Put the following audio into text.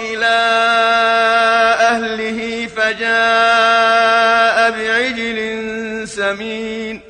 إلى أهله فجاء بعجل سمين